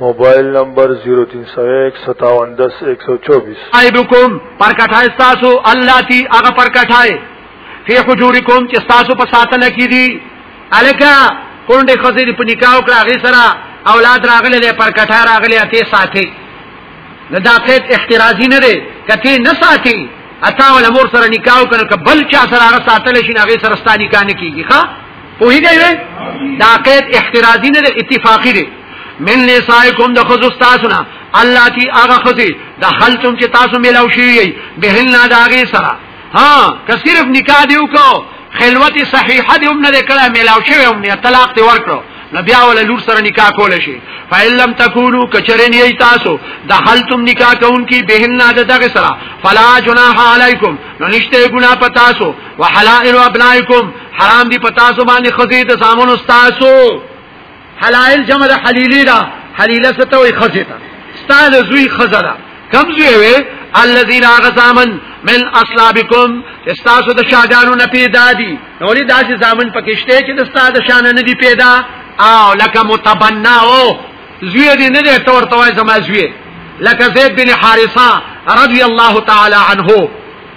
موبایل نمبر 03015710124 ایبکم پر کټای تاسو الله تی هغه پر کټای فی حجورکم چې تاسو په ساتل کې دي الکا کونډه خزې په نکاح کړه هغه سره اولاد راغله له پر کټای راغله ته ساتي نه دا قید احترازی نه دی کته نه ساتي اتا ول امور سره نکاح کړه بل چا سره هغه ساتل شي هغه سره ستانی کانه کیږي ښا پوهیږئ دا قید احترازی نه اتفاقی دی من نسائکم د خذ استاسنا الله تی هغه خذی د خلتم چې تاسو ملاو شي بهن نه داغه سره ها که صرف نکاح دیو کو خلوت صحیحه دی هم نه کړه ملاو شوی هم نه طلاق دی ورکړو نو بیا ول لور سره نکاح کول شي فإن لم تكونوا کچرن یی تاسو دخلتم نکاح کون کی بهن نه دغه سره فلا جناح علیکم نو نشته ګنا پتا سو وحلائل ابنائکم حرام دی پتا سو باندې خزی د زامن استاسو حلائل جمع د حلیلی دا حلیله ستو خزی تا استاد زوی خزرا کم زوی وی الذین غزامن من اصلابکم استاسو د شاګانو نه پیدا دي نو لري داسې زامن پکشته چې د استاد شان نه دي پیدا او لکه متبنا او زوی دې نه دې تور توای زما زوی لکه زید بن حارثه رضی الله تعالی عنه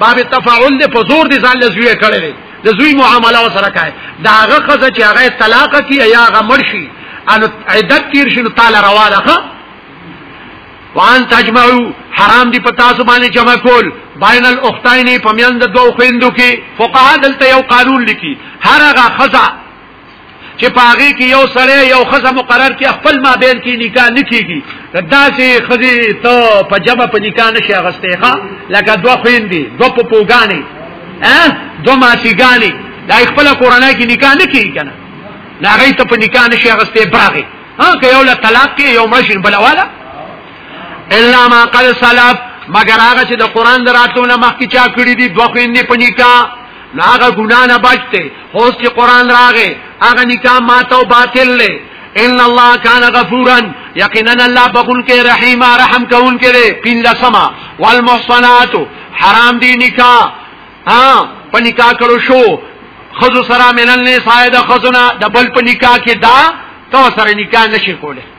باب تفاعل دې په زور دې ځان لزوی کړي د زوی معامله وسره کوي دا هغه خزه چې هغه طلاق کی یا هغه مرشي ان عدت تیر شي نو تعالی رواله وان تجمعو حرام دی پتا سو باندې جمع کول بین الاختین پمیند دوه خويندو کې فقها دلته یو قانون لیکي هر هغه خزه چې پاغي کې یو سړی یو خزه مقرر کې خپل مابین کې نکاح نکېږي دا چې خزي ته په جمع په نکاح نشي اغستې ښا لکه دوه خويندې دوه پپوګانې ا دوه ماشيګانې دا خپل کورنۍ کې نکاح نکېږي کنه دا غي ته په نکاح نشي اغستې باغي ها که یو له طلاق کې یو مشر بلواله الا ما قد سلف مگر هغه چې د قران دراتونه مخکې چا کړی دي دوه خويندې په نکاح نو هغه ګناه نه بچ دی هوس چې قران راغې هغه نکاح ماته او باطل لې ان الله کان غفورا یقینا الله بخون کې رحیم رحم کون کې دی پین لسما والمحصنات حرام دی نکاح ها په نکاح کړو شو خذو سره منل نه سایه د خذونه د بل په نکاح کې دا تو سره نکاح نشي کوله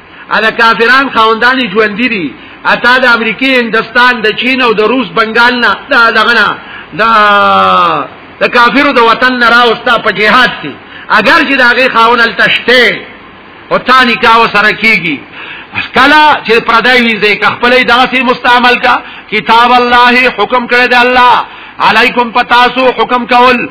اله کافران خوندان ژوندۍ دي اته د امریکای هندستان د چین او د روس بنگال نه دا دغه نه دا د کافرو د وطن نه راوستا په جهاد کې اگر چې داغه خاون التشته او تانی کاو سره کیږي کلا چې پردای وي ځکه خپلې داسې مستعمل کا کتاب الله حکم کړی دی الله علیکم پتاسو حکم کول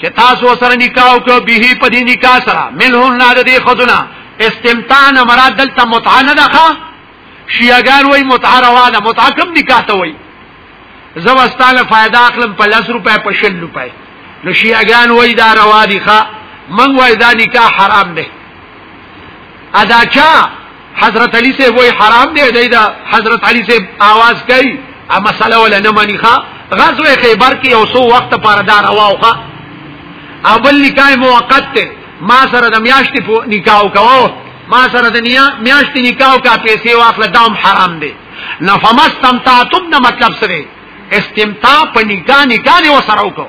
چې تاسو سره نکاح وکړو به په دې نکاح سره ملهون نه د دې خدونه استمتاع نه مراد دلته متعه نه ده شیعاګان وای متعه روا ده متعه کوم نکاح ته وای زه واستاله فائدہ اخلم په 10 روپے په 10 روپے نو شیعاګان وای دا روا دي ښا من وای دا نکاح حرام ده ادا چا حضرت علی سے وای حرام دی دی دا حضرت علی سے आवाज کوي ا مسله ولا نه مانی ښا غزوه خیبر کې اوسو وخت پر دا رواوخه اول نکاح موقت ته ما سره د میاشتې په نکاح وکاو ما سره د نیا میاشتې نکاح کا پیسې واخله دام حرام دی نفمستمتعتم نه مطلب سره استمتاع په نکاح نکاح وسره وکاو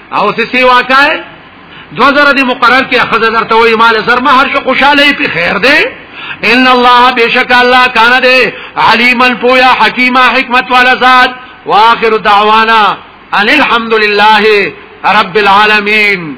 او څه سی واکای دو زره دی مقرر کې اخذ زر ته وای مال زر مہر شو خوشاله پی خیر دی ان الله بشک الله کان دی علیم الفویا حکیمه حکمت والا ذات واخر دعوانا ان الحمد لله رب العالمین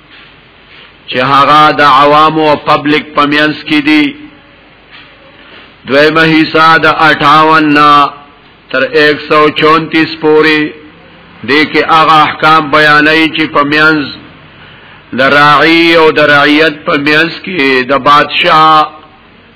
چې هغه د عوام او پبلک پمینس کې دي دویمه حصہ د 58 نه تر 134 پورې د کې هغه احکام بیانوي چې پمینس د راعي او د رعیت پمینس کې د بادشاه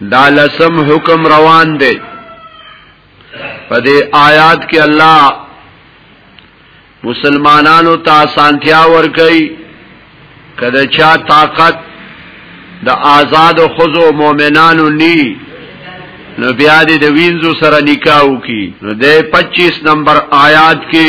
دا لسم حکم روان دی په دې آیات کې الله مسلمانانو ته سانتیا ور کوي کله چا طاقت د آزاد خزو مؤمنانو ني نو بیا دې د وینځو سره نکاح وکي نو د 25 نمبر آیات کې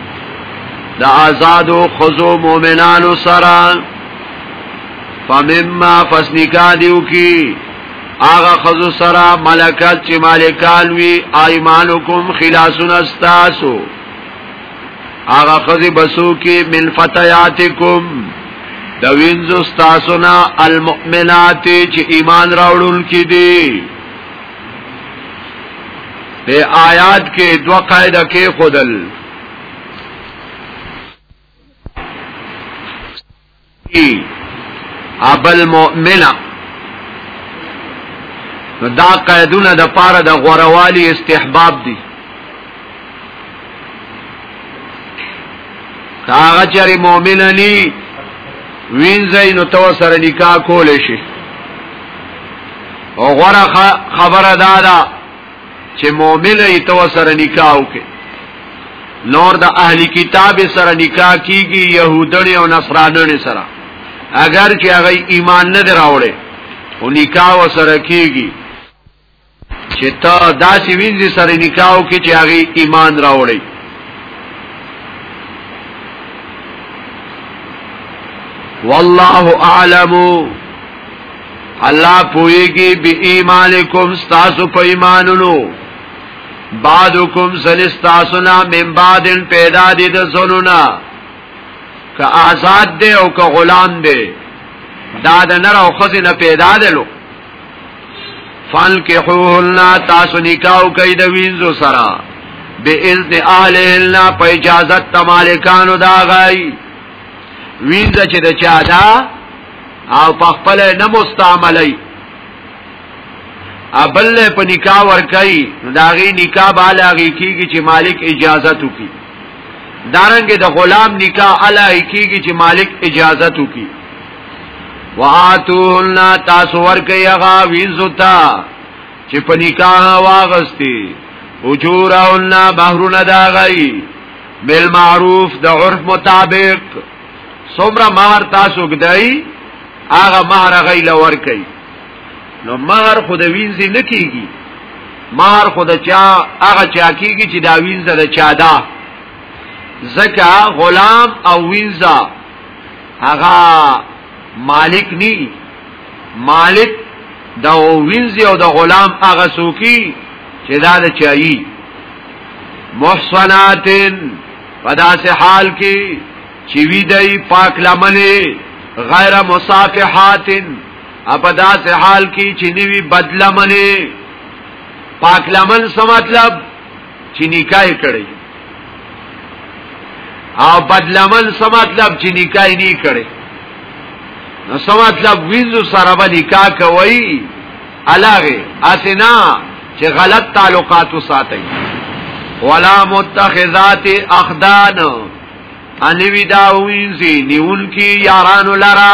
د آزادو خزو مومنانو سره فمما فسنکا دیو کی آغا خزو سره ملکات چې مالکان وی ایمانکم خلاصون استاسو آغا خزی بسو کی من فتیاتکم د وینځو استاسو نا المؤمنات چې ایمان راوړل کی دی په آیات کې دوه قاعده کې خودل ابل مؤمنه دا قیدونه د پاره د غوروالی استحباب دي هغه چری مؤمن علی وینځي نو تو سره نکاح کول شي او غره خبره دادا چې مؤمن ای تو سره نکاح وکي نور د اهلی کتاب سره نکاح کیږي يهودنی او نصرانانی سره اگر چې هغه ایمان نه دراوړي او نکاح سره کیږي چې تا داسې وینځي سره نکاو کې چې هغه ایمان راوړي والله اعلم الله پويږي به ایمانکم تاسو په ایمانونو بعدکم سلستاسنا من بعدن پیدا دي د زلونا که آزاد دی او که غلام دی دا د نر او خزینه پیدا دلو فان کې حوهن تاسو نکاو کوي د وینځو سره به اذن اهلهن په اجازه د مالکانو دا غي وینځ چې د چا دا او په خپل نه مستعملي ابل په نکاح ور کوي دا غي نکاح بالا غي کیږي چې مالک اجازه تو کی دارنګ د غلام نکاح الا کیږي چې مالک اجازه تو کی واتوهن تاسو ورکي هغه ویزوتا چې په نکاح واغستی اجورهن مہرون دا غي بالمعروف د عرف مطابق سمره مہر تاسو ګدای هغه مہر غي لور کوي نو مہر خود وینځي نکیږي مہر خود چا هغه چا کیږي چې دا وینځه د چا دا زکه غلام او وینځه هغه مالک نی مالک د وینځي او د غلام هغه سوکی چې دا د چایي محسناتن پدا سے حال کی چې وی دی پاک لمنه غیر مصافحاتن اپدا سے حال کی چې نیوی بدلمنه پاک لمن سم مطلب چې نکاح کړی او بدلمن څه مطلب چې نکاح نه کړی نو څه مطلب وینځو سره به نکاح کوي علاوه اسنا چې غلط تعلقات وساتي ولا متخذات اخدان انوی دا وینځي نیون کی یارانو لرا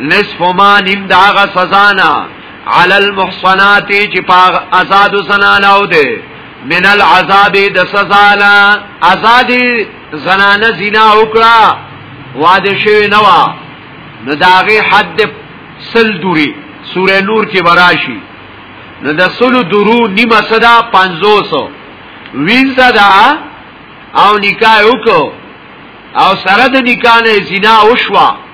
نصف ما نیم دا غا سزانا علی المحصنات چې پاغ آزاد زنانو ده من العذاب د سزانا آزاد زنانه زنا وکړه واده شوی نو نو داغه حد سل دوری سوره نور کې براشي نو د سل درو نیمه صدا 500 وینځه دا او نکاح وکړو او سره د نکاح نه زنا وشوا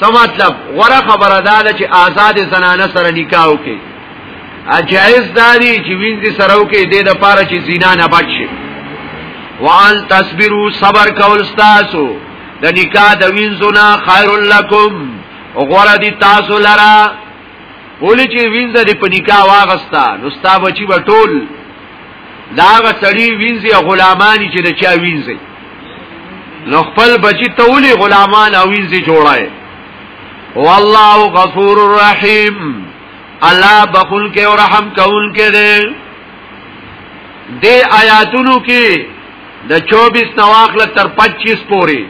سمطلب غره خبره دا ده چې آزاد زنانه سره نکاح وکي اجائز داری چې وینځي سره وکي د دې لپاره چې زنا نه بچ شي وان تصبروا صبر کول تاسو د نکاح د وینځونه خیر لکم غره دي تاسو لره ولی چې وینځ دې په نکاح واغستا نو ستا بچی به ټول داغه سړی وینځي غلامانی چې د چا وینځي نو خپل بچی ته ولي غلامان او وینځي جوړای والله غفور رحیم الله بخل کې او رحم کول کې دې دې آیاتونو کې د 24 نواخل تر 25 پورې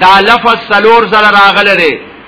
دا لفظ سلور زل راغله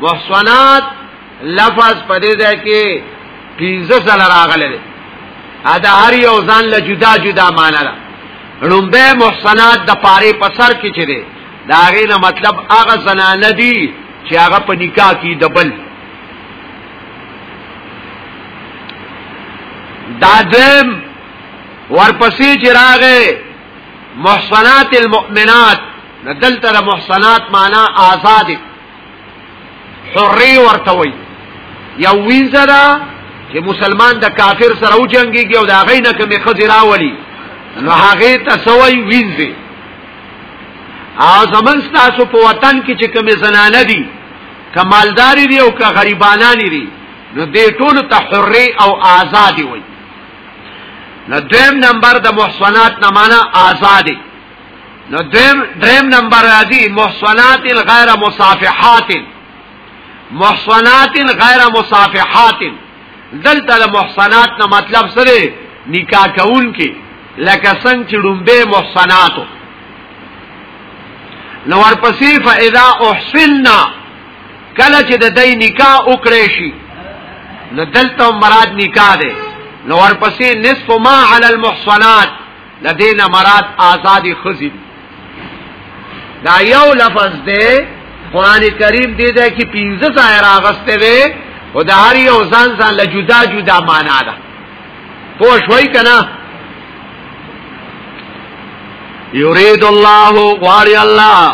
محصنات لفظ په دې ځای کې پنځه ځله راغلی دی دا هر یو ځان له جدا جدا معنی ده لومبه محصنات د پاره په سر کې چي دي دا غي نه مطلب هغه زنانه دي چې هغه په نکاح کې د بل دادم ورپسې چې راغې محصنات المؤمنات دلته محصنات معنا آزاد حری ورته وي یو ویزه ده چې مسلمان د کافر سره وجنګيږي او دا غي نه کومې خزي راولي نو هغه ته سوي وینځي او زمون تاسو په وطن کې چې کومې زنانه دي کمالداري دي او که غریبانان دي نو دې ټول ته حري او آزادي وي نو دویم نمبر د محسنات نه معنا آزادي نو دریم دریم نمبر راځي محصنات غیر مصافحات محصنات غیر مصافحات دلته د محصنات نه مطلب سره نکاح کون کې لکه څنګه چې ډومبه محصنات نو ورپسې فاذا احسننا کله چې د دې نکاح وکړې شي نو دلته مراد نکاح ده نو ورپسې نصف ما علی المحصنات لدین مراد آزادی خزی دی دا یو لفظ دی قران کریم دې ده کې پنځه ځای راغسته وي او د هر یو ځان ځان له جدا جدا معنا ده پوه شوي کنه یرید الله غاری الله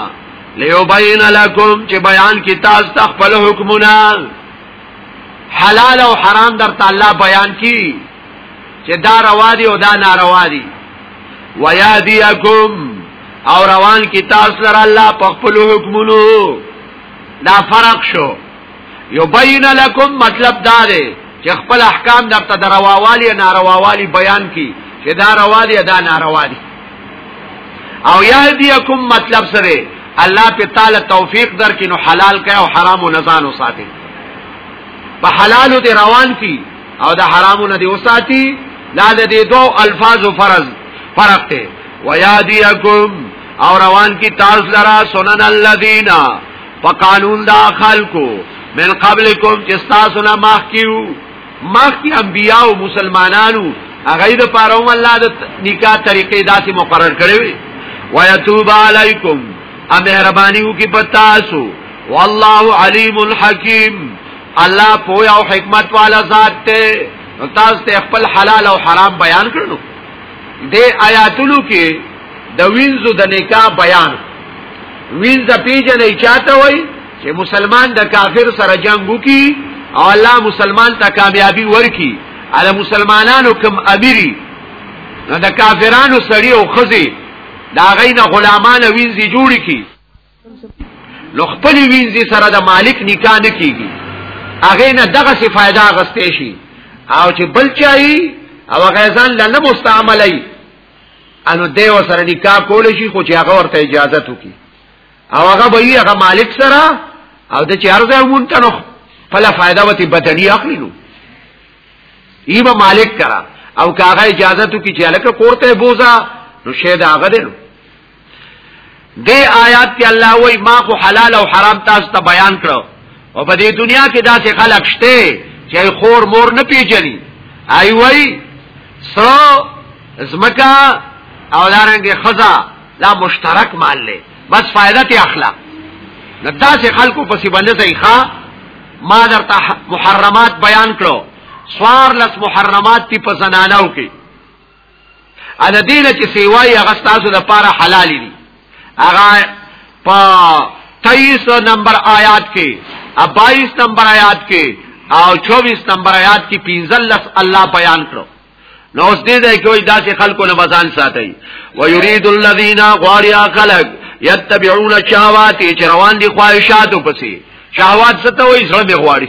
لیبین لکم چې بیان کی تاسو تخپل حکمونه حلال او حرام در تعالی بیان کی چې دا روا دي او دا ناروا دي وياديکم او روان کی تاسو لره الله په خپل حکمونو دا فرق شو یبین لکم مطلب دا دی چې خپل احکام درته درواوالی نارواوالی بیان کی چې دا روا دي دا ناروا دي او یادیکم مطلب سره الله په تعالی توفیق درکې نو حلال کړه او حرام او نزان وساتي په حلالو دې روان کی او د حرامو نه دی وساتي دا د دې دوه الفاظو فرض فرق دی وياديكم او روان کی تاسو لرا سنن الذين په قانون دا خلقو من قبلكم چې تاسو نه مخ کیو مخ کی انبیا او مسلمانانو هغه د پاره هم الله د نکاح طریقې داسې مقرر کړې وي ويتوب علیکم ا مهربانیو کی پتاسو والله علیم الحکیم الله پویا او حکمت والا ذات ته نو تاسو ته خپل حلال او حرام بیان کړو د آیاتونو کې د وینځو د نکاح بیان وینځ پیژنې چاته وای چې مسلمان د کافر سره جنگ وکي او الله مسلمان ته کامیابی ورکي علي مسلمانانو کوم اميري نو د کافرانو سړي او خزي دا غینه غلامان وینځي جوړ کی نو خپل وینځي سره د مالک نکاح نه کیږي هغه نه دغه څه फायदा غستې شي او چې بل چایي او غیزان لنه مستعملای انو دیو سره نکاح کول شي خو چې هغه ورته اجازه توکي او هغه به یې هغه مالک سره او د چې ارزه مونته نو فلا فائدہ وتی بدنی اخلي نو ایبه مالک کرا او کاغه اجازه تو کی چې الکه کوړته بوزا نو شه دا هغه دی نو دې آیات کې الله وایي ما خو حلال او حرام تاسو ته بیان کړو او په دې دنیا کې داسې خلک شته چې خور مور نه پیژني آی وایي سو زمکا او دارنګ خزا دا مشترک مال لې بس فائدہ ته اخلا نو داسې خلکو پسې باندې ځای ښا ما درته محرمات بیان کړو سوار لس محرمات تی په زنانو کې ان دینه چې سیوای هغه تاسو د پاره حلال دي هغه په 23 نمبر آیات کې 22 نمبر آیات کې او 24 نمبر آیات کې 15 الله بیان کړو نو اوس دې ده کوئی داسې خلکو نه بزان ساتي ويريد الذين غاريا خلق يتبعون الشهوات چې روان دي خواهشاتو پسې شهوات څه ته وایي زړه به غواړي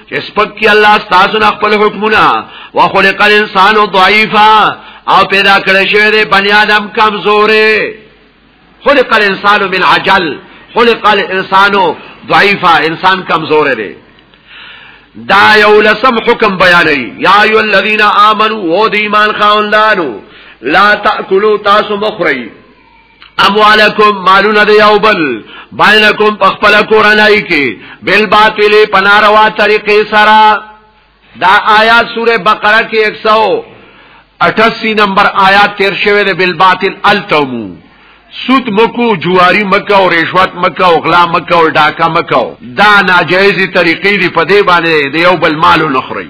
چې سپک کی الله تاسو نه خپل حکمونه وخلق الانسان ضعیفا او پیدا کړی شوی دی بنی آدم کمزورې خلق الانسان من عجل خلق الانسان ضعیفا انسان کمزورې دی دا یو لسم حکم بیانوي یا ایو الذین آمنو او د ایمان خاوندانو لا تاکلوا تاسو مخری اموالکم مالونه دی یو بل بینکم په خپل کورنۍ کې بل باطل په ناروا طریقې سره دا آیات سوره بقره کې 188 نمبر آیات تیر شوی دی بل باطل التمو سود مکو جواری مکه او رشوت مکه او غلا مکه او ډاکا مکه دا ناجایز طریقې دی په دې باندې دی یو بل مالو نخري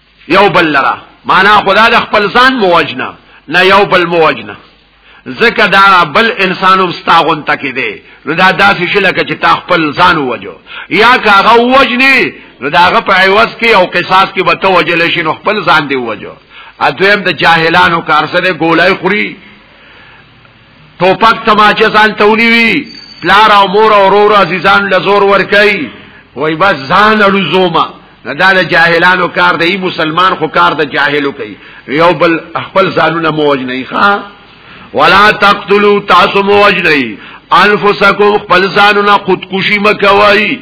یو بل لرا معنا خدا د خپل ځان موجنه نه یو بل موجنه زکه دا بل انسانم ستاغون تکي دي نو دا داسې شله چې تا خپل ځان وجو یا کاغه وجني نو داغه په عوض کې او قصاص کې به توجل شي نو خپل ځان دی وجو اته د جاهلانو کار سره ګولای خوري ټوپک تماچه ځان تونی وی پلار او مور او ورور عزیزان لزور ور کوي وای بس ځان اړو زوما نه دا د جاهلانو کار دی مسلمان خو کار د جاهلو کوي یو بل خپل ځانونه موج نه ښا ولا تقتلوا تاسو موج نه انفسکم خپل ځانونه خودکشي مکوي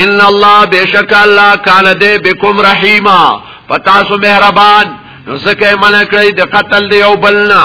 ان الله بشک الله کان دې بكم رحیما پتا سو مهربان نو سکه من کړی د قتل دی او بلنا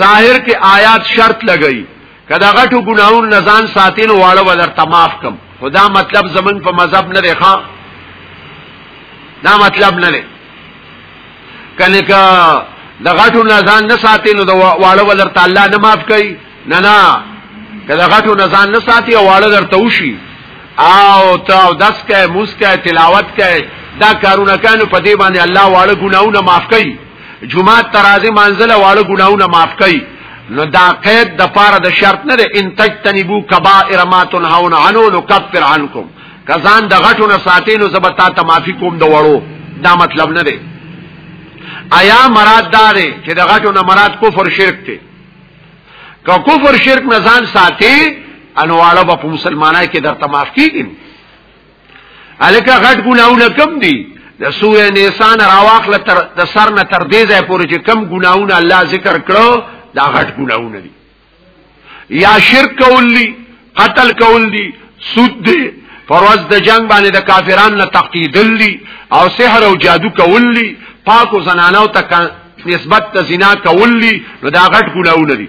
ظاهر کې آیات شرط لګئی کدا غټو ګناون نزان ساتین واړه ولر تماف کم خدا مطلب زمنګ په مذهب نه ښا دا مطلب نه لري کله کا د غټو نزان نه ساتین د واړه ولر تعالی نه معاف کړي نه نه کدا غټو نزان نه ساتي او واړه درته وشي او تا دس کې موس کې تلاوت کې دا کارونه کانو په دې باندې الله واړه ګناونه معاف کړي جمعه ترازی منزل واړه ګناونه معاف کړي نو دا قید د پاره د شرط نه ده ان تجتنبو کبائر ما تنهون عنه نكفر عنكم کزان د غټو نه ساتي نو زبتا ته معافي کوم د وړو دا مطلب نه ده آیا مراد دا ده چې د غټو نه مراد کفر شرک دی که کفر شرک نه ځان ساتي انواله په مسلمانای کې درته معاف کیږي الکه غټ ګناونه کم دي د سوره نساء راواخله تر د سر نه تر دې ځای پورې چې کم ګناونه الله ذکر کړو دا غټ ګناونه دي یا شرک کول دي قتل کول دي سود دي فروز د جنگ باندې د کافرانو نه تقیدل دي او سحر او جادو کول دي پاکو زنانو ته نسبت ته زنا کول دي نو دا غټ ګناونه دي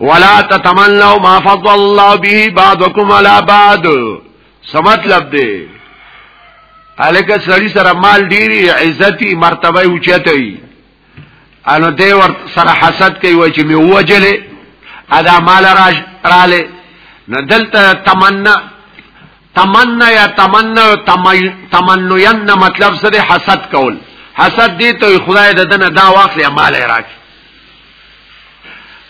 ولا تتمنوا ما فضل الله به بعضكم على بعض سمطلب دی الکه سړی سره مال ډیری عزتي مرتبه اوچتای انو دی ور سره حسد کوي وای چې می وجلې ادا مال راش رااله ندلته تمنا تمنا یا تمنا تمنین مطلب سره حسد کول حسد دی ته خدای د دنه دا واخلې مال راکې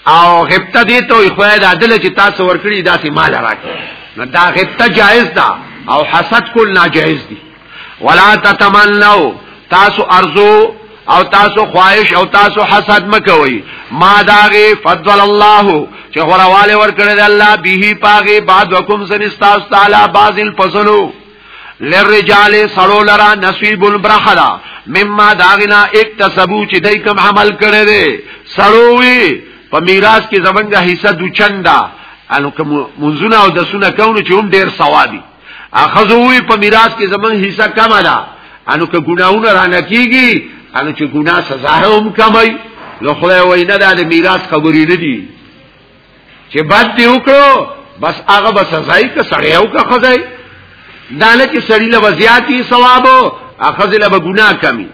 او غبطه دی ته خدای د عدل چې تاسو ورکړي داسې مال راکې نو دا غبطه جایز ده او حسد کول ناجایز دي ولا تتمنوا تاسو ارزو او تاسو خواهش او تاسو حسد مکوي ما داغه فضل الله چې غرواله ور کړی دی الله به پاغه بعد وکم سن استاس تعالی بعض الفصلو للرجال سړو لرا نصیب البرخلا مما داغنا اکتسبو چې دای کوم عمل کړی دی سړوي په میراث کې زمونږه حصہ دوچندا انو کوم منځونه او د سونه کونو چې هم ډیر ثوابي اخذوی په میراث کې زمون حصہ کم ده انو که ګناونه رانه کیږي انو چې ګناه سزا هم کمای نو خدای وای نه ده میراث خبرې نه دي چې بد دی وکړو بس هغه به سزای که سړیو که خدای دانه چې سړی له زیاتی ثواب اخذ له ګناه کمی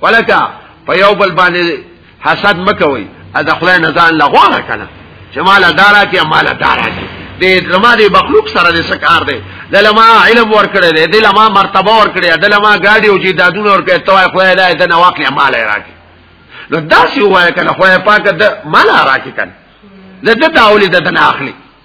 ولکه په یو بل باندې حسد مکوي از خدای نه ځان لغوانه کنه چې مال دارا کې مال دارا کې دې زما دې مخلوق سره دې سکار دې دلما علم ور کړې دې دلما مرتبه ور کړې دلما ګاډي او جی دادونه ور کړې توای خو نه دې نه واقع مال راکې نو دا سی وای کنه خو پاک د مال راکې کنه د دې تاولې د نه اخلي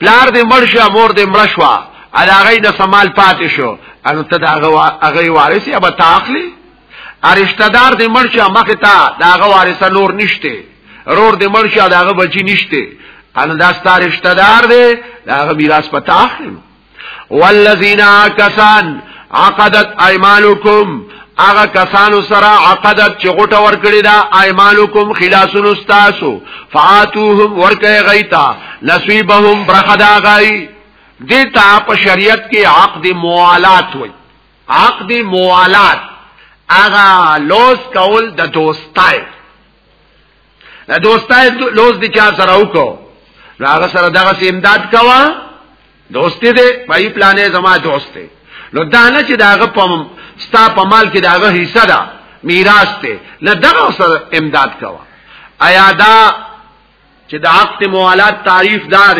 پلار دې مړ شو مور دې مړ شو علاغه د سمال پاتې شو انو ته دا هغه وارث یا به تاخلی ارشتہ دار دې مړ شو مخه تا دا هغه وارث نور نشته رور دې مړ شو دا هغه بچی نشته انو دا ستاره رشتہ دار دې دا هغه میراث پتا اخلي والذین کسان عقدت ايمانکم هغه کسانو سره عقدت چې غټه ور کړی دا ايمانکم خلاصون استاسو فاتوهم ورکه غیتا نصیبهم برخدا غی دیتا په شریعت کې عقد موالات وای عقد موالات هغه لوس کول د دوستای دا دوستای لوز دي چا سره وکړو نو هغه سره دغه سي امداد کوا دوستي دې پای پلانې زما دوستي نو دا نه چې داغه په ستا په مال کې داغه حصہ ده میراث ته نه دغه سره امداد کوا ایا دا چې د عقد موالات تعریف دار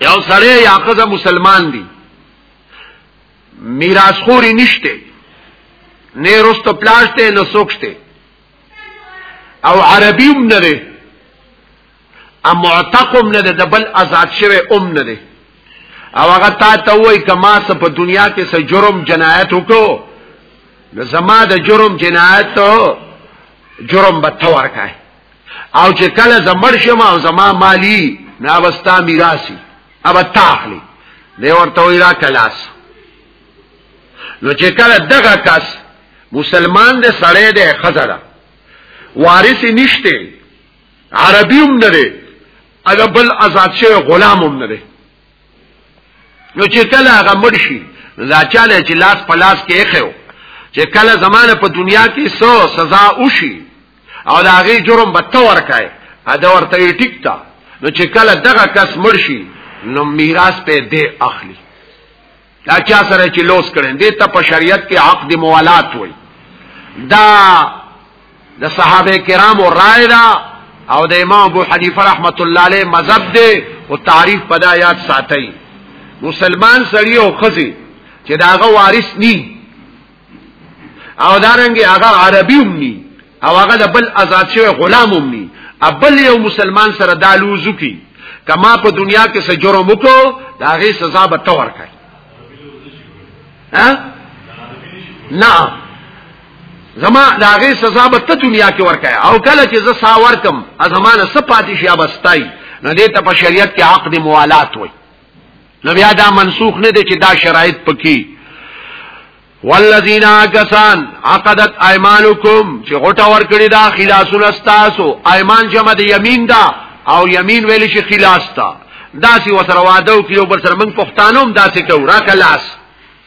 یو سره یا قضا مسلمان دي میراث خوري نشته نه رست پلاشته نه سوکشته او عربی هم نه دی ام معتق هم نه دی د بل آزاد شوی هم نه دی او هغه تا ته وای کما څه په دنیا کې څه جرم جنایت وکړو نو زما د جرم جنایت ته جرم به تور کای او چې کله زمړ شم او زما مالی نا وستا میراثي اب تاخلی دی ورته ویرا کلاس نو چې کله دغه کس مسلمان دې سړی دې خزره وارث نشته عربي هم نه دی اګه بل آزاد شوی غلام هم نه دی نو چې کله هغه مړ شي دا چاله چې لاس په لاس کې خېو چې کله زمانه په دنیا کې سو سزا وشي او دا غي جرم به تور کای دا ورته ټیک تا نو چې کله دغه کس مړ شي نو میراث په دې اخلي دا چا سره چې لوس کړي دې ته په شریعت کې عقد موالات وای دا د صحابه کرامو رائے دا او د امام ابو حنیفه رحمت الله علیه مذهب دی او تعریف پدا یاد ساتي مسلمان سړی او خزي چې داغه وارث ني او دارنګي هغه عربي امني او هغه د بل آزاد شوی غلام امني ابل یو مسلمان سره دالوزو کی کما په دنیا کې سره جرم وکړو دا غي سزا به تور کوي ها نه زما دا غي سزا به ته دنیا کې ورکای او کله چې زه سا ورکم ازمانه سپاتې شي ابستای نه دې ته په شریعت کې عقد موالات وای نو بیا دا منسوخ نه دي چې دا شرایط پکې والذین کسان عقدت ايمانکم چې غټه ور کړی دا خلاصون استاسو ايمان جمع د یمین دا او یمین ویل شي خلاص تا داسي وسره وعده او کیو بر سره من پښتانوم داسي کو را کلاس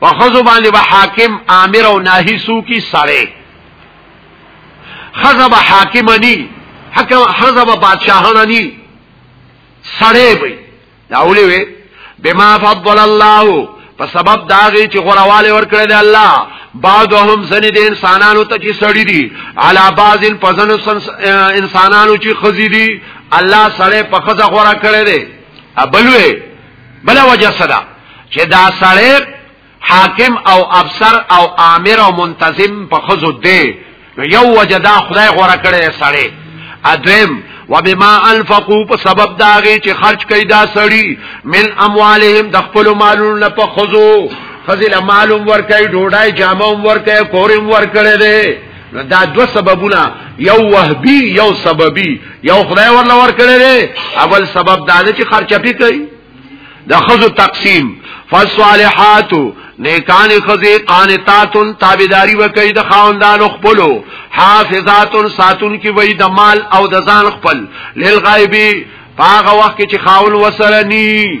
په خزو باندې به حاکم امر او ناهي سو کی سره خزه به حاکم ني حکم خزه به بادشاهان ني سره به دا ولې وي بما فضل الله په سبب داغي چې غرواله ورکړل الله بعضهم زنی د انسانانو ته چې سړی دي علا بعض پزن انسانانو چې خزي دي الله سره په خزه غره کړی دی ابلوه بل وجه صدا چې دا سړی حاکم او افسر او آمر او منتظم په خزو دی یو وجه دا خدای غوړه کړی سړی ادم وبما انفقوا په سبب داغه چې خرج کړي دا سړی من اموالهم د خپل مالونو په خزو فضل مالوم ورکړي ډوډۍ جاموم ورکړي کورم ورکړي دا دو سببونه یو وهبي یو سببي یو خدای ورنه ور کړی دی اول سبب دا دی چې خرچه پی کوي د خزو تقسیم فالصالحات نیکان خزی قانتات تابیداری وکړي د خاوندانو خپلو حافظات ساتون کی وای د مال او د ځان خپل للغیبی پاغه وخت چې خاون وسره ني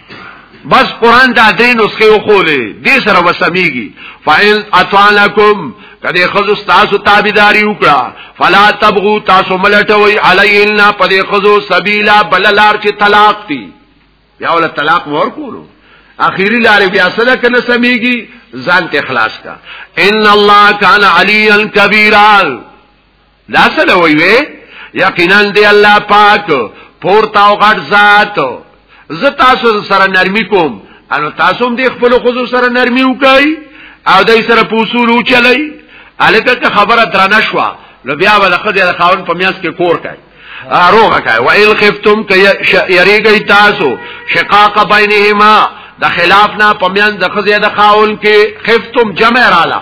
بس قران دا درې نسخه وخولې دې سره وسميږي فاین اطعنکم کدی خزو تاسو تابعداري وکړه فلا تبغوا تاسو ملټوي علینا پدې خزو سبیلا بل لار چې طلاق دي یا ول طلاق مور کولو اخیری لار بیا سره کنه سميږي ځان ته اخلاص کا ان الله کان علیا کبیرا دا سره وی وی یقینا دی الله پاک پور تا او غټ ذات ز تاسو سره نرمی کوم انو تاسو هم دی خپل خود سره نرمی وکای او دای سره په اصول وچلای الکه که خبره درنه شو نو بیا ول خدای د خاون په میاس کې کور کوي روغه کوي و ان خفتم ک یریږي تاسو شقاق بینهما د خلاف نه پمیان د خزې د خاون کې خفتم جمع رااله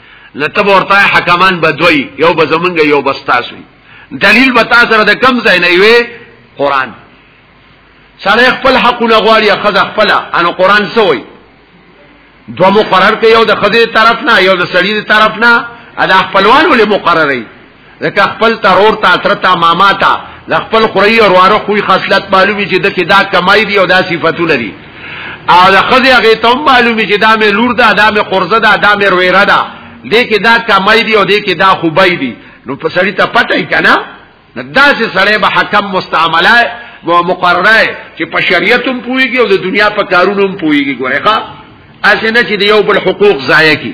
نه تب ورته حکمان بدوي یو بزمنګ یو بستاسو دلیل به تاسو سره د کم ځای نه وي قران سره خپل حقونه غواړي خزه خپل ان قران سوی دو مقرر کې یو د خزه طرف نه یو د سړي طرف نه ادا خپلوان ولې مقرري ځکه خپل ترور تا تر تا ماما تا د خپل خوري او واره خوې خاصلت معلومي چې دکې دا کمای دی او دا صفاتونه دي او د خزي هغه ته معلومي چې دا مې لور ده دا مې قرزه ده دا مې رويره ده دې کې دا کمای دی او دې کې دا خوبای دی نو په سړی ته پټه یې کنه دا چې سړی به حکم مستعمله او مقرره چې په شریعت هم پويږي او د دنیا په کارونو هم پويږي ګوره ښا اسنه چې د یو بل حقوق ضایع کی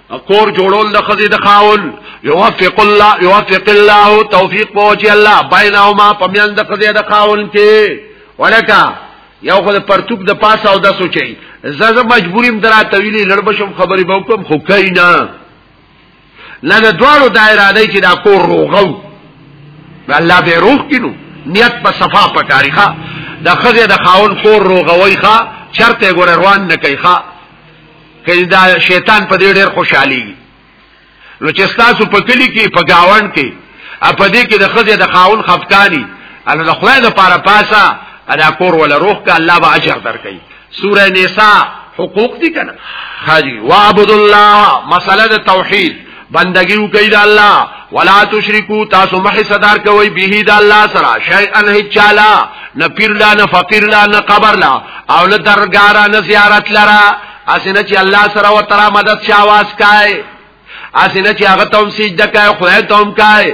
کور جوړول د خزې د خاون یوفق الله یوفق الله توفیق پوجي الله بینهما پمیان د خزې د خاون کې ولکه یو خو د پرتوک د پاسه او د سوچي زه مجبوریم درا طویلې لړبشم خبرې به کوم خو کینا نه د دوړو دایره دی چې دا کور روغو الله به روغ کینو نیت په صفا پکاري ښا د خزې د خاون کور روغوي ښا چرته ګور روان نه کوي ښا کله دا شیطان په دې ډېر خوشحالي نو چې تاسو په کلی کې په گاوند کې په دې کې د خزې د خاون خفقانی الله د خدای د پاره پاسا ادا کور ولا روح کا الله به اجر درکړي سوره نساء حقوق دي کنه حاجی وعبد الله مساله د توحید بندگی وکي د الله ولا تشرکو تاسو مه صدر کوي به د الله سره شیئا هچالا نه پیر لا نه فقیر لا نه قبر لا او نه درګارا نه زیارت لرا اسنه چې الله سره و ترا مدد شاواز کای اسنه چې هغه تم سجده کای خدای تم کای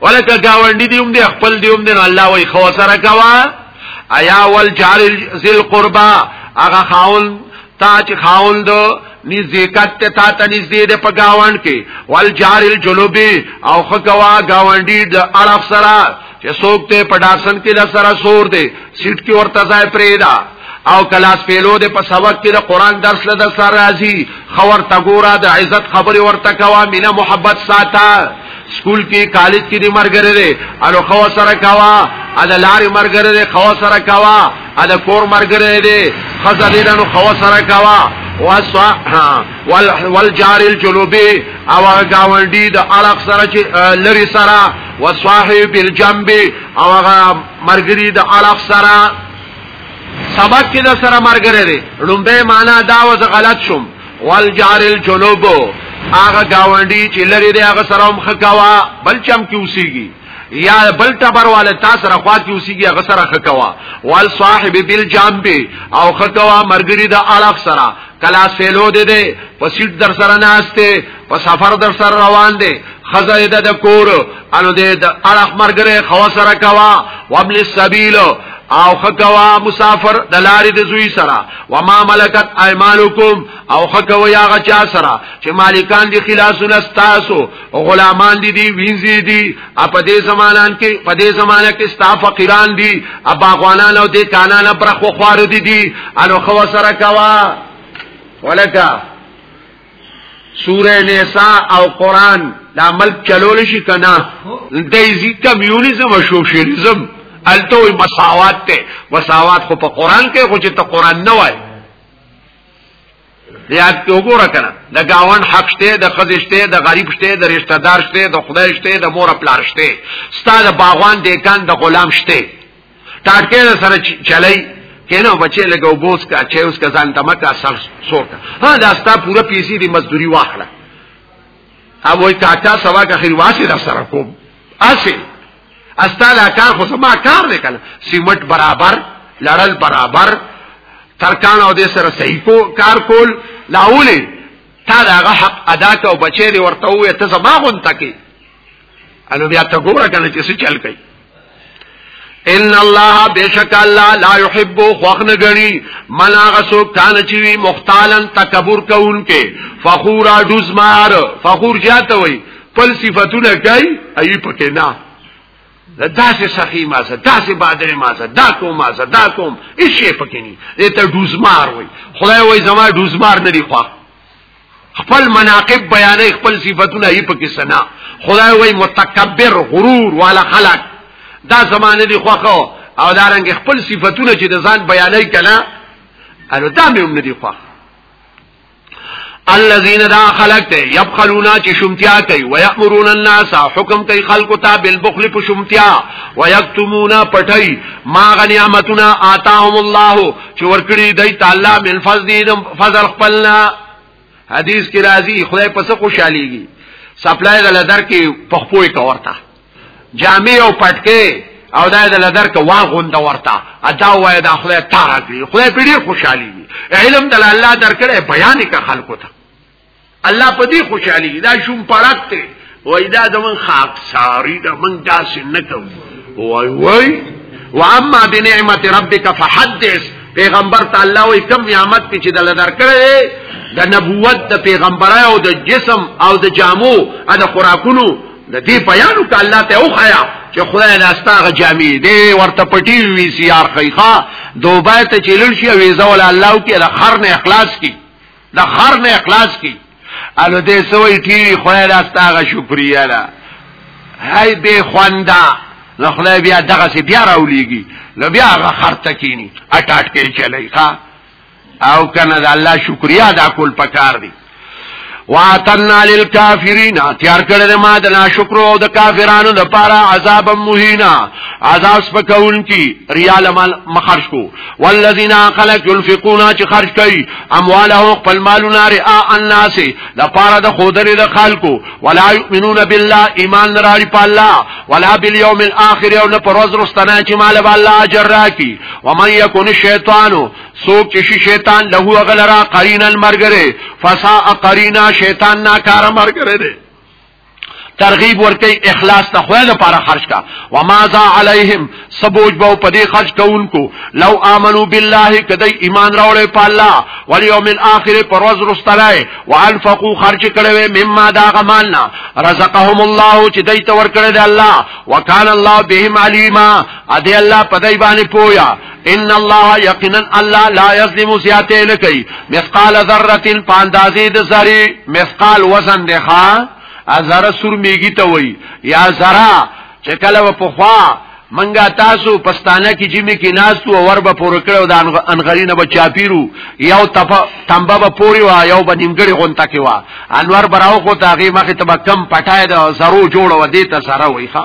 ولکه گاونډي دی هم دی خپل دی هم دی الله وای خو سره کوا ایا ول جار ذل قربا هغه خاون تا چې خاون دو نزدیکت ته تا ته نزدې ده په گاوند کې ول جار الجلوبي او خو کوا گاونډي د اړخ سره چې څوک ته پډاسن کې د سره سور دی سیټ کې ورته ځای پرې ده او کلاس پیلو د په سبق کې د قران درس له درس راځي خبر تا ګورا د عزت خبري ورته کوا مینا محبت ساته سکول کې کالج کې دی مرګره دی الو خو سره کوا ادا لارې مرګره دی خو سره کوا ادا کور مرګره دی خزه دې نو خو سره کوا واسوا والجار الجنوبي او گاونډي د اړخ سره چې لری سره وصاحب الجنب او مرګري د اړخ سره سبق کې د سره مرګره دی لومبه معنا دا و زه غلط شوم والجار الجنوب هغه گاونډي چې لري دی هغه سره هم خکوا بل چم کې اوسيږي یا بل تبر والا تا سره خوا کې اوسيږي هغه سره خکوا وال صاحب بالجنب او خکوا مرګري د اړخ سره کلاس فیلو دې دې پسیټ در سره ناشته په سفر در سره روان دي خزه د کور انو د اړخ مرګره خو سره کوا وابن السبيل او خکوا مسافر د لارې د زوی سره و ما ملکت ايمانکم او خکوا یا غچا سره چې مالکان دي خلاصونه تاسو غلامان دي دي وینځي دي په دې زمانان کې په دې زمانه کې ستا فقيران دي ابا غوانان او دې کانان پر خو خوار دي دي انو خو سره کوا ولکه سوره نساء او قران دا ملک چلول شي کنه دایزي کمیونیزم او سوشلیزم الته مساوات ته مساوات خو په قران کې خو چې ته قران نه وای یاد کې وګوره کنه د گاون حق شته د خزشته د غریب شته د رشتہ دار شته د خدای شته د مور پلار شته ستاده باغوان دیکان د غلام شته ټاټکې سره چلای کینو بچې لګو بوس کا چې اوس کا ځان تمکا سر سوکا ها دا ستا پوره پیسې دی مزدوري واخله او وای کاکا سوا کا خیر واسي را سره کوم اسی استاله کار خو ما کار دی کنه سیمټ برابر لړل برابر ترکان او دې سره صحیح کو کار کول لاولې تا دا حق ادا کو بچې ورته وې ته زما غون تکي انو بیا ته ګوره کنه چې څه چل کوي ان الله بشک الله لا يحب خوخن غني من هغه سو کان چې وي مختالن تکبر کوونکې فخور اډوز مار فخور جاته وي خپل صفاتونه کوي اي پکې نه داسې سخی ما سره داسې بادرې ما سره دا کوم ما سره دا کوم هیڅ پکې نه دې ته ډوزمار وای خدای وای زما ډوزمار نه دی خوښ خپل مناقب بیانې خپل صفاتونه یې پکې سنا خدای وای متکبر غرور والا خلق دا زمانه دی خوخه او دارنګ خپل صفاتونه چې د ځان بیانې کنا انو دا مې هم نه دی خوخه الذين دا خلق ته يبخلون چې شمتیا کوي ويأمرون الناس حکم کوي خلق ته بالبخل په شمتیا ويكتمون پټي ما غنیمتنا آتاهم الله چې ورکړي دی تعالی من فضل فضل خپلنا حدیث کې راځي خدای پس خوشاليږي سپلای د لدر کې پخپوي کا ورته جامع او پټکه او دا د لدر کې واغوند ورته ادا وای دا خدای تارا کړی خدای په ډیر خوشاليږي علم د الله درکړې بیان کا خلکو ته الله په دې خوشحالي دا شوم پړک ته وای دا زمون خاک ساری دا من داسې نه کوم وای وای واما بنعمت ربک فحدث پیغمبر تعالی وای کوم نعمت چې دل درکړې د نبوت د پیغمبرای او د جسم او د جامو او د خوراکونو د دې بیانو ته الله ته وخیا چې خدای نه استاغه جامې دې ورته پټي وی سي ار خیخه دوبه ته چیلل شي ویزه ول الله کې د خر نه اخلاص کی د خر نه اخلاص کی الو دې سوې ټي وي خو نه راستاغه شکریا ده هاي به خواندا نو خدای بیا دغه سی بیا راولېږي نو بیا هغه خرته کینی اټاټ کې چلای ښا او کنه د الله شکریا دا کول پکار دی واتنا للکافرین تیار کړل ما د ناشکر او د کافرانو لپاره عذاب مهینا عذاب سپکون کی ریال مال مخرج کو والذین خلق ينفقون چې خرج کوي اموالهم خپل مالونه رعا الناس لپاره د خودري د خلکو ولا يؤمنون بالله ایمان لري په الله ولا باليوم الاخر او نه پر ورځ رستنه چې مال الله اجر راکي ومن يكون الشیطان سوک چې شیطان له غلرا قرین المرګره فسا قرینا شیطان ناکار مرګره ترغیب ورکي اخلاص ته خو له پاره خرج کا وما ذا علیهم سبوج بو پدې خرج کوونکو لو امنو بالله کدی ایمان راوړې په الله والیوم الاخر پر ورځ رستلای وانفقوا خرج کړي مما دا غمالنا رزقهم الله چې دای ته ور کړی دی الله وکال الله بهم علیما ا دې الله پدای باندې پویا ان الله یقینا الله لا یظلم زیاته لکی مثقال ذره پاندازې د ذره مثقال وزن دی ښا ازره سور میږي ته وای یا ذره چې کله په خوا منګه تاسو پستانه کې جمی کې ناستو ور به پور کړو د انغرینه به چاپیرو یو تپ تنبه به پوری وا یو به نیمګړي غونټه کې وا انور براو کو تاغي مخه تبکم پټای د زرو جوړ و دې ته سره وای ښا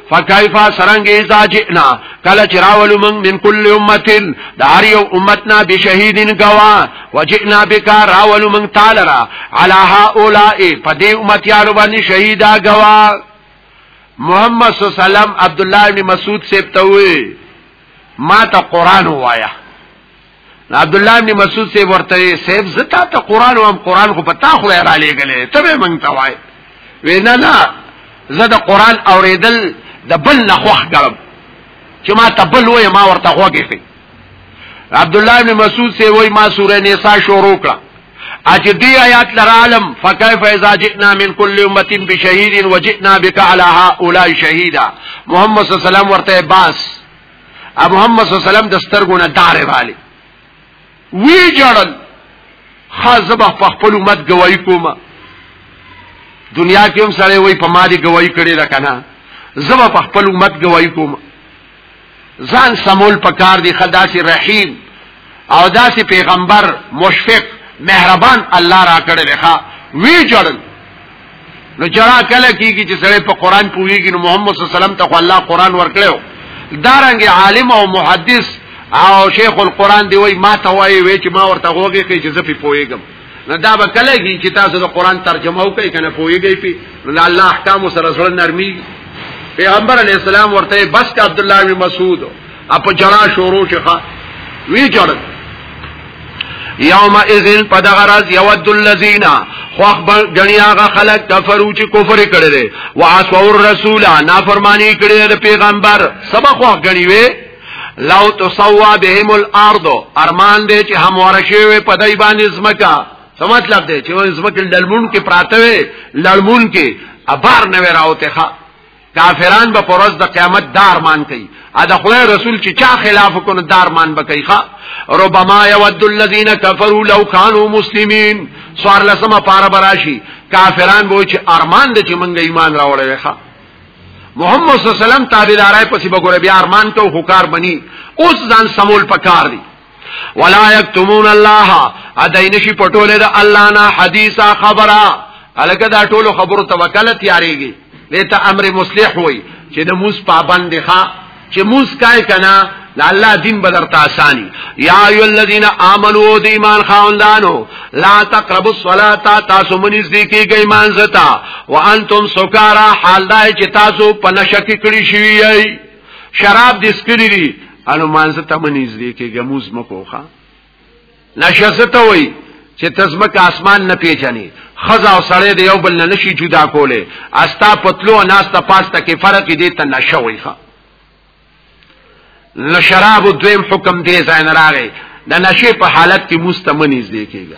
فکیفا سرنګ اذا جئنا کله چې راولو موږ من کل امتن د هر یو امتنا بشهیدین گوا وجئنا بک راولو موږ تعالی را علی هؤلاء پدې امتیانو باندې شهیدا گوا محمد صلی الله علیه وسلم عبد الله بن مسعود سے توي ما ته قران وایا عبد الله بن مسعود سے ورته سیب زتا ته قران او قران خو پتا خو را لېګلې ته به مونږ ته وای وینا نه زه د قران اوریدل د بل نه خوخ ګرم چې ما ته بل وای ما ورته خوګې عبد الله بن مسعود سے وای ما سورې نساء شروع کړه اج دی آیات لرالم فكيف اذا جئنا من كل امه بشهيد وجئنا بك على هؤلاء شهيدا محمد صلی الله علیه وسلم ورته باس ا محمد صلی الله علیه وسلم د سترګو نه دارې والي وی جړل خاصبه په خپل امت گواہی کومه دنیا کې هم سره وای په ما دي گواہی کړي دا کنه زما په خپل امت گواہی کومه ځان سمول پکار دی خدا سي رحیم او داسې پیغمبر مشفق مهربان الله را کړی دی ښا وی جوړل نو جرا کله کیږي چې سره په قران پوهیږي نو محمد صلی الله علیه وسلم ته الله قران ورکړو دارنګ عالم او محدث او شیخ القران دی وای ما ته وای وی چې ما ورته هوګه کې جزفي پوهیږم نو دا به کله کی چې تاسو د قران ترجمه وکړئ کنه پوهیږئ پی نو الله احکام سره سره نرمي پیغمبر علی السلام ورته بس ک عبد الله بن مسعود اپ جړا شروع شخه وی جړ یوم اذن پدغرز یود الذین خوخ غنی هغه خلق کفرو چې کفر کړي دي واسو الرسول نافرمانی کړي د پیغمبر سبا خوخ غنی وي لو تسوا بهم الارض ارمان دې چې هم ورشي وي په دای باندې زمکا څه مطلب دې چې زمکه لړمون کې پراته وي لړمون کې ابار نه وراوته ښا کافران به پرز د قیامت دارمان کوي ا د خدای رسول چې چا خلاف کو نه دارمان بکای ښا ربما يود الذين كفروا لو كانوا مسلمين سوار لسمه پار براشي کافران به چې ارمان دې چې مونږ ایمان راوړې ښا محمد صلی الله علیه وسلم تابعدارای پسې بګور بیا ارمان ته خو کار بنی اوس ځان سمول پکار دی ولا یکتمون الله اداین شي پټوله د الله نه حدیثه خبره الکه دا ټولو خبرو توکل تیاریږي دته امر مصلح وای چې د موس پابند ښا چې موس کای کنا لا الله دین بدر تاسانی یا ایو الذین آمنو د ایمان خاوندانو لا تقربوا الصلاة تاسو منځ دی کېږي ایمان زتا وانتم سکارا حال دا چې تاسو په نشه کې کړی شوی شراب دې سکری دي انو مانځ ته منځ دی کېږي موس مکوخه نشه ته وای چې تزمک اسمان نه پیژني خزا او سړی دی یو بل نه نشي جدا کوله استا پتلو ناستا پاستا کې فرق دی ته نشه وای ښا لشراب دویم حکم دی زین راغی د نشه په حالت کې مستمنیز دی کېږي